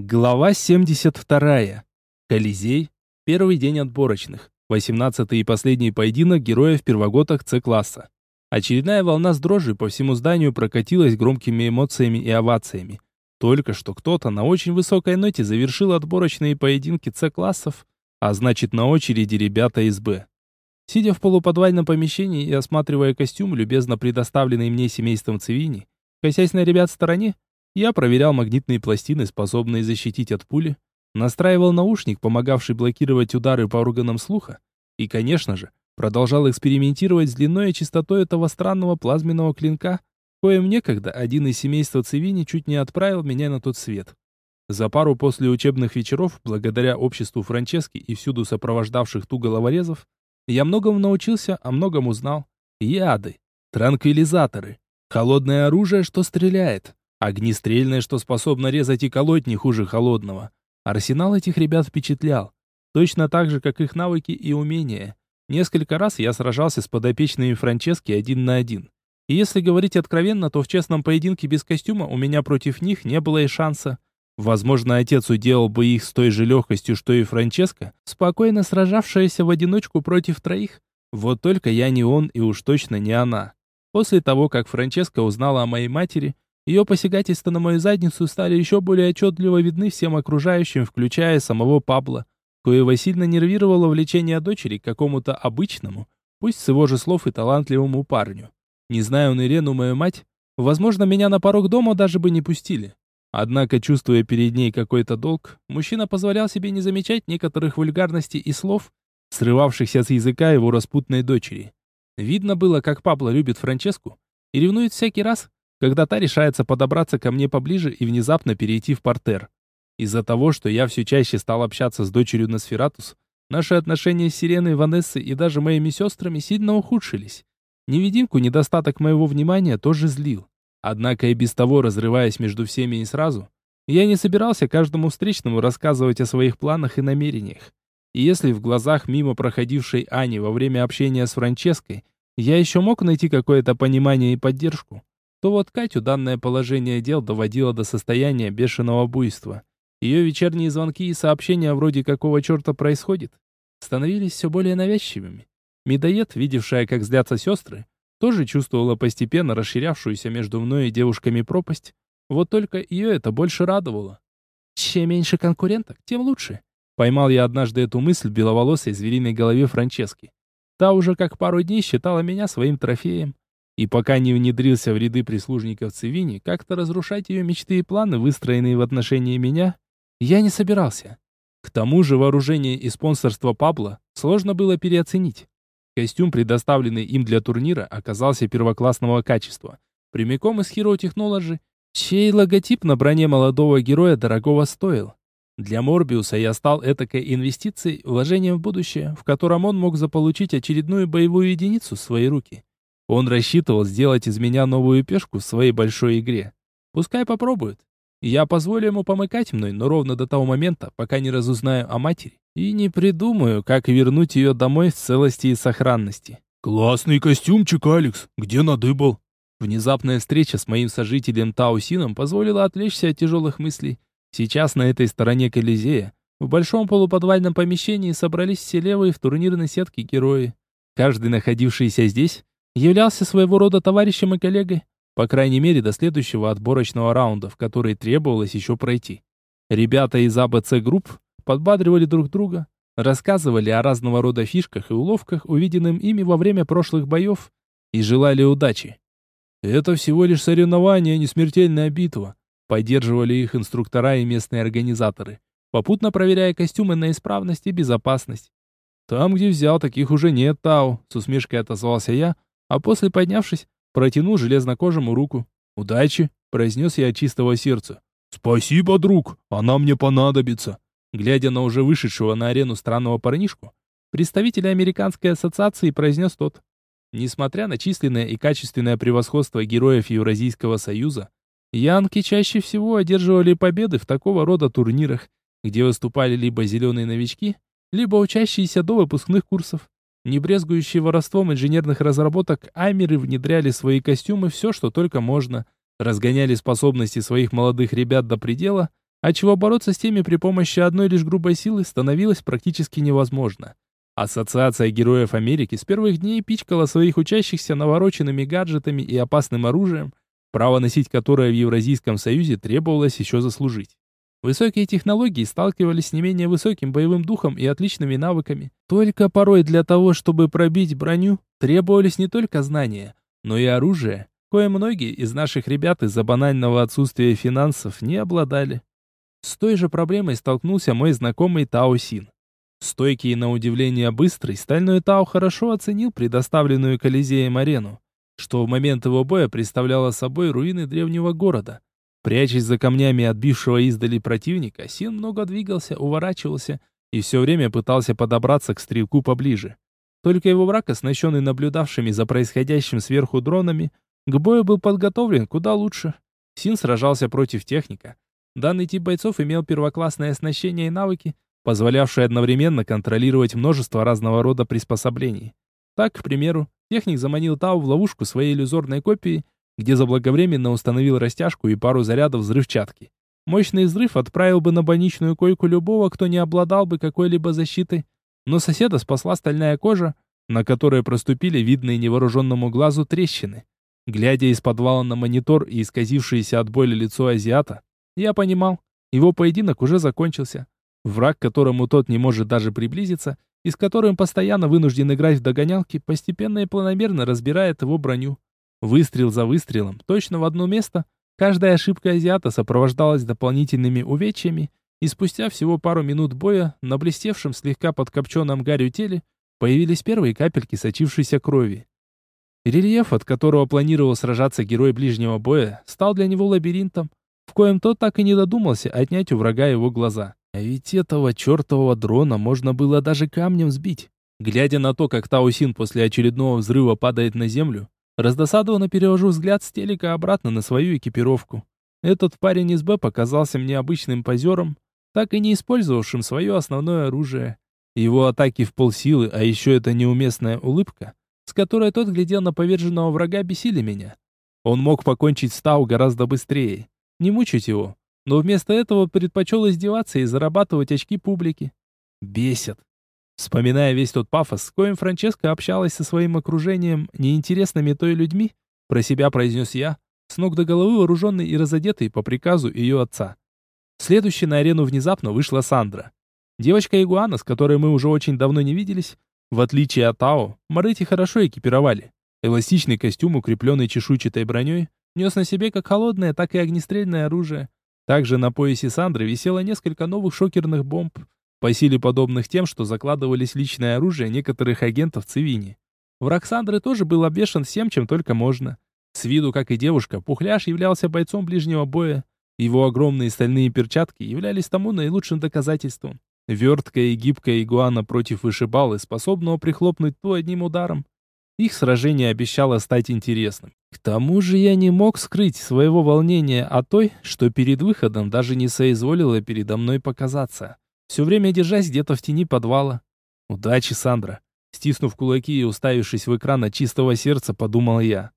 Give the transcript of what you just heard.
Глава 72. Колизей. Первый день отборочных. 18 и последний поединок героев первогодок С-класса. Очередная волна с дрожью по всему зданию прокатилась громкими эмоциями и овациями. Только что кто-то на очень высокой ноте завершил отборочные поединки С-классов, а значит на очереди ребята из Б. Сидя в полуподвальном помещении и осматривая костюм, любезно предоставленный мне семейством Цивини, косясь на ребят в стороне, я проверял магнитные пластины, способные защитить от пули, настраивал наушник, помогавший блокировать удары по органам слуха, и, конечно же, продолжал экспериментировать с длиной и частотой этого странного плазменного клинка, коим некогда один из семейства Цивини чуть не отправил меня на тот свет. За пару после учебных вечеров, благодаря обществу Франчески и всюду сопровождавших ту головорезов, я многому научился, а многому узнал. Яды, транквилизаторы, холодное оружие, что стреляет, Огнестрельное, что способно резать и колоть не хуже холодного. Арсенал этих ребят впечатлял. Точно так же, как их навыки и умения. Несколько раз я сражался с подопечными Франчески один на один. И если говорить откровенно, то в честном поединке без костюма у меня против них не было и шанса. Возможно, отец уделал бы их с той же легкостью, что и Франческа, спокойно сражавшаяся в одиночку против троих. Вот только я не он и уж точно не она. После того, как Франческа узнала о моей матери, ее посягательства на мою задницу стали еще более отчетливо видны всем окружающим, включая самого Пабло, коего сильно нервировало влечение дочери к какому-то обычному, пусть с его же слов и талантливому парню. Не знаю он Ирену, мою мать, возможно, меня на порог дома даже бы не пустили. Однако, чувствуя перед ней какой-то долг, мужчина позволял себе не замечать некоторых вульгарностей и слов, срывавшихся с языка его распутной дочери. Видно было, как Пабло любит Франческу и ревнует всякий раз, когда та решается подобраться ко мне поближе и внезапно перейти в портер. Из-за того, что я все чаще стал общаться с дочерью Носфератус, наши отношения с Сиреной, Ванессой и даже моими сестрами сильно ухудшились. Невидимку недостаток моего внимания тоже злил. Однако и без того, разрываясь между всеми и сразу, я не собирался каждому встречному рассказывать о своих планах и намерениях. И если в глазах мимо проходившей Ани во время общения с Франческой я еще мог найти какое-то понимание и поддержку, то вот Катю данное положение дел доводило до состояния бешеного буйства. Ее вечерние звонки и сообщения вроде «какого черта происходит» становились все более навязчивыми. Медоед, видевшая, как злятся сестры, тоже чувствовала постепенно расширявшуюся между мной и девушками пропасть, вот только ее это больше радовало. Чем меньше конкуренток, тем лучше. Поймал я однажды эту мысль в беловолосой звериной голове Франчески. Та уже как пару дней считала меня своим трофеем, и пока не внедрился в ряды прислужников Цивини, как-то разрушать ее мечты и планы, выстроенные в отношении меня, я не собирался. К тому же вооружение и спонсорство Пабло сложно было переоценить. Костюм, предоставленный им для турнира, оказался первоклассного качества. Прямиком из Hero Technology, чей логотип на броне молодого героя дорогого стоил. Для Морбиуса я стал этакой инвестицией, вложением в будущее, в котором он мог заполучить очередную боевую единицу в свои руки. Он рассчитывал сделать из меня новую пешку в своей большой игре. Пускай попробует. Я позволю ему помыкать мной, но ровно до того момента, пока не разузнаю о матери. И не придумаю, как вернуть ее домой в целости и сохранности. «Классный костюмчик, Алекс. Где надыбал?» Внезапная встреча с моим сожителем Таусином позволила отвлечься от тяжелых мыслей. Сейчас на этой стороне Колизея, в большом полуподвальном помещении, собрались все левые в турнирной сетке герои. Каждый, находившийся здесь, являлся своего рода товарищем и коллегой, по крайней мере до следующего отборочного раунда, в который требовалось еще пройти. Ребята из АБЦ групп подбадривали друг друга, рассказывали о разного рода фишках и уловках, увиденным ими во время прошлых боев, и желали удачи. Это всего лишь соревнование, а не смертельная битва. Поддерживали их инструктора и местные организаторы, попутно проверяя костюмы на исправность и безопасность. Там, где взял, таких уже нет, Тау, с усмешкой отозвался я, а после, поднявшись, протянул железнокожему руку. «Удачи!» — произнес я от чистого сердца. «Спасибо, друг, она мне понадобится!» Глядя на уже вышедшего на арену странного парнишку, представитель американской ассоциации произнес тот. Несмотря на численное и качественное превосходство героев Евразийского союза, янки чаще всего одерживали победы в такого рода турнирах, где выступали либо зеленые новички, либо учащиеся до выпускных курсов. Не брезгующие воровством инженерных разработок, Аймеры внедряли свои костюмы все, что только можно, разгоняли способности своих молодых ребят до предела, отчего бороться с теми при помощи одной лишь грубой силы становилось практически невозможно. Ассоциация героев Америки с первых дней пичкала своих учащихся навороченными гаджетами и опасным оружием, право носить которое в Евразийском Союзе требовалось еще заслужить. Высокие технологии сталкивались с не менее высоким боевым духом и отличными навыками. Только порой для того, чтобы пробить броню, требовались не только знания, но и оружие, кое многие из наших ребят из-за банального отсутствия финансов не обладали. С той же проблемой столкнулся мой знакомый Тао Син. Стойкий и на удивление быстрый, стальной Тау хорошо оценил предоставленную Колизеем арену, что в момент его боя представляло собой руины древнего города. Прячась за камнями отбившего издали противника, Син много двигался, уворачивался и все время пытался подобраться к стрелку поближе. Только его враг, оснащенный наблюдавшими за происходящим сверху дронами, к бою был подготовлен куда лучше. Син сражался против техника. Данный тип бойцов имел первоклассное оснащение и навыки, позволявшие одновременно контролировать множество разного рода приспособлений. Так, к примеру, техник заманил Тау в ловушку своей иллюзорной копии, где заблаговременно установил растяжку и пару зарядов взрывчатки. Мощный взрыв отправил бы на больничную койку любого, кто не обладал бы какой-либо защитой, но соседа спасла стальная кожа, на которой проступили видные невооруженному глазу трещины. Глядя из подвала на монитор и исказившееся от боли лицо азиата, я понимал, его поединок уже закончился. Враг, к которому тот не может даже приблизиться, и с которым постоянно вынужден играть в догонялки, постепенно и планомерно разбирает его броню. Выстрел за выстрелом, точно в одно место, каждая ошибка азиата сопровождалась дополнительными увечьями, и спустя всего пару минут боя на блестевшем слегка подкопченном гарью теле появились первые капельки сочившейся крови. Рельеф, от которого планировал сражаться герой ближнего боя, стал для него лабиринтом, в коем тот так и не додумался отнять у врага его глаза. А ведь этого чертового дрона можно было даже камнем сбить. Глядя на то, как Таусин после очередного взрыва падает на землю, раздосадованно перевожу взгляд с телека обратно на свою экипировку. Этот парень из Б показался мне обычным позером, так и не использовавшим свое основное оружие. Его атаки в полсилы, а еще эта неуместная улыбка, с которой тот глядел на поверженного врага, бесили меня. Он мог покончить с Тау гораздо быстрее, не мучить его, но вместо этого предпочел издеваться и зарабатывать очки публики. Бесит. Вспоминая весь тот пафос, с коим Франческа общалась со своим окружением, неинтересными той людьми, про себя произнес я, с ног до головы вооруженный и разодетый по приказу ее отца. Следующей на арену внезапно вышла Сандра. Девочка-игуана, с которой мы уже очень давно не виделись, в отличие от Тао, Марыти хорошо экипировали. Эластичный костюм, укрепленный чешуйчатой броней, нес на себе как холодное, так и огнестрельное оружие, также на поясе Сандры висело несколько новых шокерных бомб, по силе подобных тем, что закладывались личное оружие некоторых агентов Цивини. Враг Сандры тоже был обвешан всем, чем только можно. С виду, как и девушка, Пухляш являлся бойцом ближнего боя. Его огромные стальные перчатки являлись тому наилучшим доказательством. Верткая и гибкая игуана против вышибалы, способного прихлопнуть то одним ударом. Их сражение обещало стать интересным. К тому же я не мог скрыть своего волнения о той, что перед выходом даже не соизволила передо мной показаться, все время держась где-то в тени подвала. «Удачи, Сандра!» Стиснув кулаки и уставившись в экран от чистого сердца, подумал я.